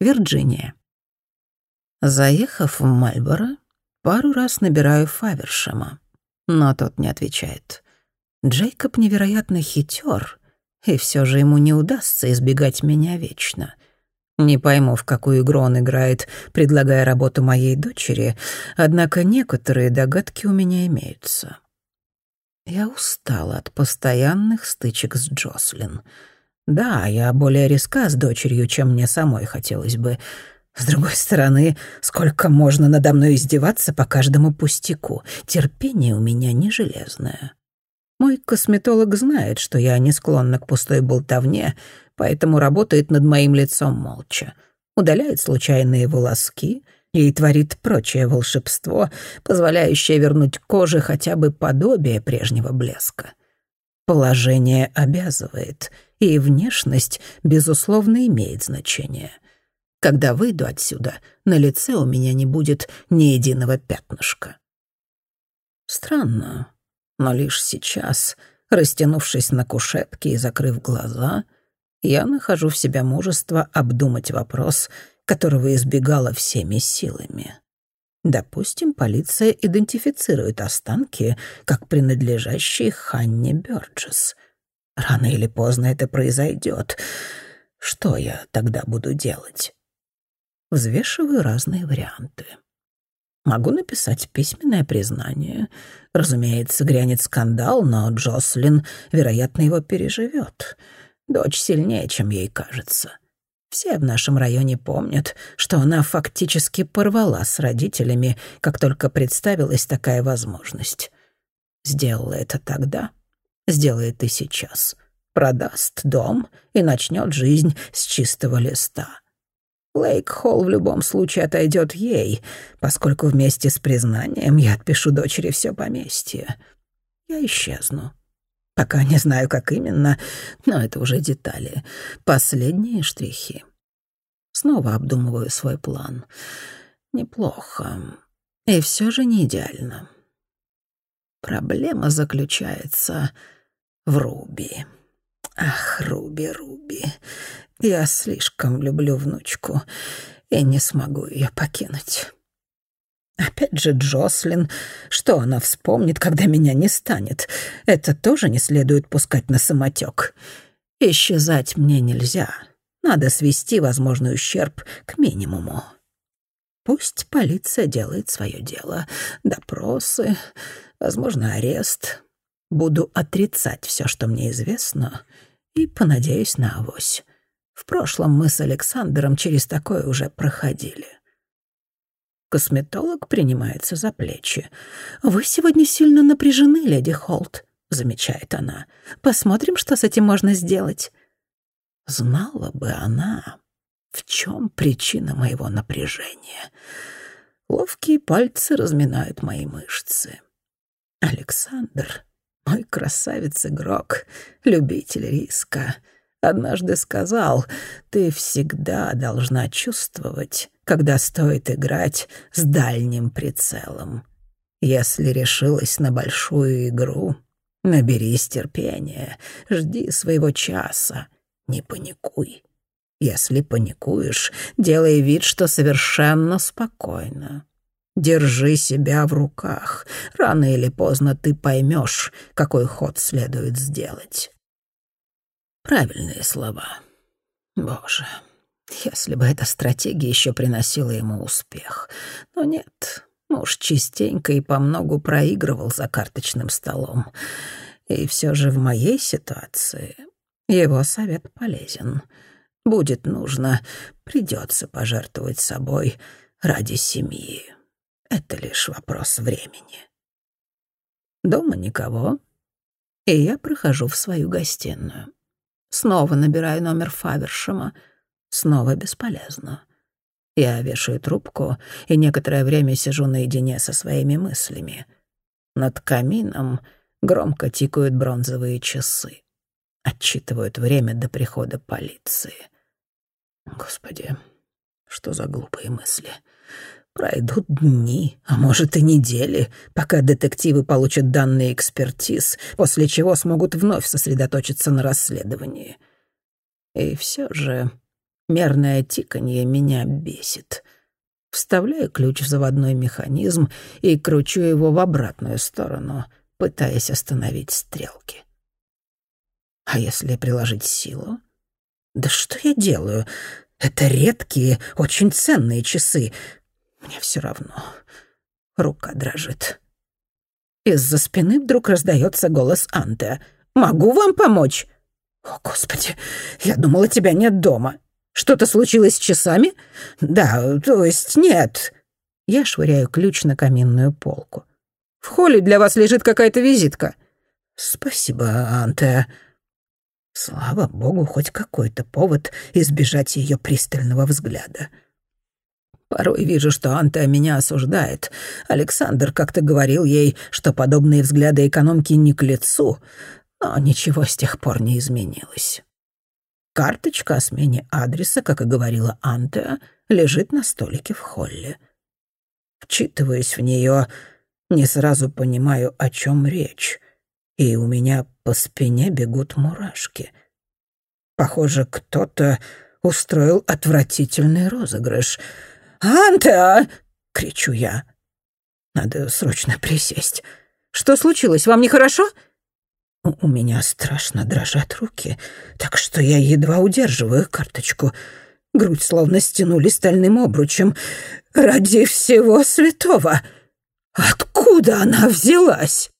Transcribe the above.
Вирджиния. Заехав в Мальборо, пару раз набираю Фавершема, но тот не отвечает. Джейкоб невероятно хитер, и все же ему не удастся избегать меня вечно. Не пойму, в какую игру он играет, предлагая работу моей дочери, однако некоторые догадки у меня имеются. Я устала от постоянных стычек с Джослин. Да, я более резка с дочерью, чем мне самой хотелось бы. С другой стороны, сколько можно надо мной издеваться по каждому пустяку? Терпение у меня не железное. Мой косметолог знает, что я не склонна к пустой болтовне, поэтому работает над моим лицом молча. Удаляет случайные волоски и творит прочее волшебство, позволяющее вернуть коже хотя бы подобие прежнего блеска. Положение обязывает, и внешность, безусловно, имеет значение. Когда выйду отсюда, на лице у меня не будет ни единого пятнышка. Странно, но лишь сейчас, растянувшись на кушетке и закрыв глаза, я нахожу в себя мужество обдумать вопрос, которого избегала всеми силами. Допустим, полиция идентифицирует останки как принадлежащие Ханне Бёрджес. Рано или поздно это произойдет. Что я тогда буду делать? Взвешиваю разные варианты. Могу написать письменное признание. Разумеется, грянет скандал, но Джослин, вероятно, его переживет. Дочь сильнее, чем ей кажется. Все в нашем районе помнят, что она фактически порвала с родителями, как только представилась такая возможность. Сделала это тогда, сделает и сейчас. Продаст дом и начнет жизнь с чистого листа. Лейк-Холл в любом случае отойдет ей, поскольку вместе с признанием я отпишу дочери все поместье. Я исчезну. Пока не знаю, как именно, но это уже детали. Последние штрихи. Снова обдумываю свой план. Неплохо. И все же не идеально. Проблема заключается в Руби. Ах, Руби, Руби. Я слишком люблю внучку и не смогу ее покинуть. Опять же Джослин. Что она вспомнит, когда меня не станет? Это тоже не следует пускать на самотек. Исчезать мне нельзя. Надо свести возможный ущерб к минимуму. Пусть полиция делает свое дело. Допросы, возможно, арест. Буду отрицать все, что мне известно, и понадеюсь на авось. В прошлом мы с Александром через такое уже проходили. Косметолог принимается за плечи. «Вы сегодня сильно напряжены, леди Холт», — замечает она. «Посмотрим, что с этим можно сделать». Знала бы она, в чем причина моего напряжения. Ловкие пальцы разминают мои мышцы. Александр, мой красавец-игрок, любитель риска — однажды сказал, ты всегда должна чувствовать, когда стоит играть с дальним прицелом. Если решилась на большую игру, наберись терпения, жди своего часа, не паникуй. Если паникуешь, делай вид, что совершенно спокойно. Держи себя в руках. Рано или поздно ты поймешь, какой ход следует сделать. Правильные слова. Боже, если бы эта стратегия еще приносила ему успех. Но нет, муж частенько и помногу проигрывал за карточным столом. И все же в моей ситуации его совет полезен. Будет нужно, придется пожертвовать собой ради семьи. Это лишь вопрос времени. Дома никого, и я прохожу в свою гостиную. Снова набираю номер Фавершема. Снова бесполезно. Я вешаю трубку и некоторое время сижу наедине со своими мыслями. Над камином громко тикают бронзовые часы. Отчитывают время до прихода полиции. Господи, что за глупые мысли. Пройдут дни, а может и недели, пока детективы получат данные экспертиз, после чего смогут вновь сосредоточиться на расследовании. И все же Мерное тиканье меня бесит. Вставляю ключ в заводной механизм и кручу его в обратную сторону, пытаясь остановить стрелки. А если приложить силу? Да что я делаю? Это редкие, очень ценные часы. Мне все равно. Рука дрожит. Из-за спины вдруг раздается голос Анте. «Могу вам помочь?» «О, Господи, я думала, тебя нет дома. Что-то случилось с часами?» «Да, то есть нет». Я швыряю ключ на каминную полку. «В холле для вас лежит какая-то визитка». «Спасибо, Анте». Слава богу, хоть какой-то повод избежать ее пристального взгляда. Порой вижу, что Анта меня осуждает. Александр как-то говорил ей, что подобные взгляды экономки не к лицу, но ничего с тех пор не изменилось. Карточка о смене адреса, как и говорила Анта, лежит на столике в холле. Вчитываясь в нее, не сразу понимаю, о чем речь, и у меня по спине бегут мурашки. Похоже, кто-то устроил отвратительный розыгрыш — «Анта!» — кричу я. Надо срочно присесть. «Что случилось? Вам нехорошо?» У меня страшно дрожат руки, так что я едва удерживаю карточку. Грудь словно стянули стальным обручем. «Ради всего святого! Откуда она взялась?»